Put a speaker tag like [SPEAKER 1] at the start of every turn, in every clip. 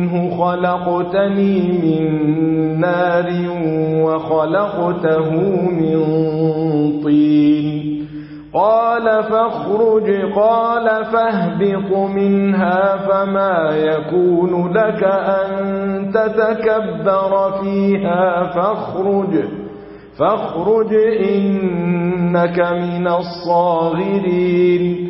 [SPEAKER 1] منه خلقتني من نار وخلقته من طين. قال فاخرج قال فاهبط منها فما يكون لك أن تتكبر فيها. فاخرج فاخرج إنك من الصاغرين.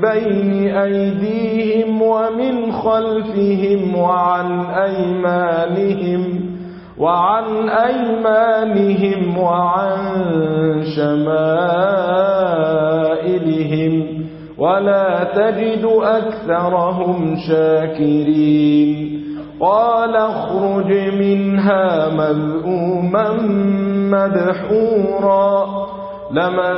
[SPEAKER 1] بين أيديهم ومن خلفهم وعن أيمانهم وعن أيمانهم وعن شمائلهم ولا تجد أكثرهم شاكرين قال اخرج منها مذؤوما مدحورا لمن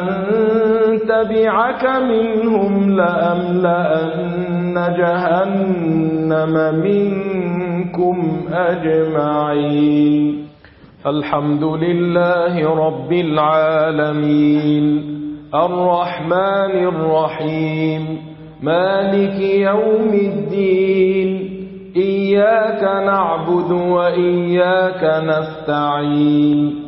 [SPEAKER 1] تبعك منهم لأملأن جهنم منكم أجمعين. الحمد لله رب العالمين الرحمن الرحيم مالك يوم الدين إياك نعبد وإياك نستعين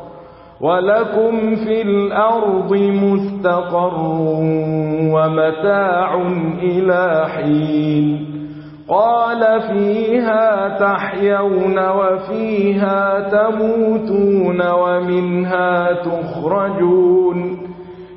[SPEAKER 1] وَلَكُمْ فِي الْأَرْضِ مُسْتَقَرٌّ وَمَتَاعٌ إِلَى حِينٍ قَالَ فِيهَا تَحْيَوْنَ وَفِيهَا تَمُوتُونَ وَمِنْهَا تُخْرَجُونَ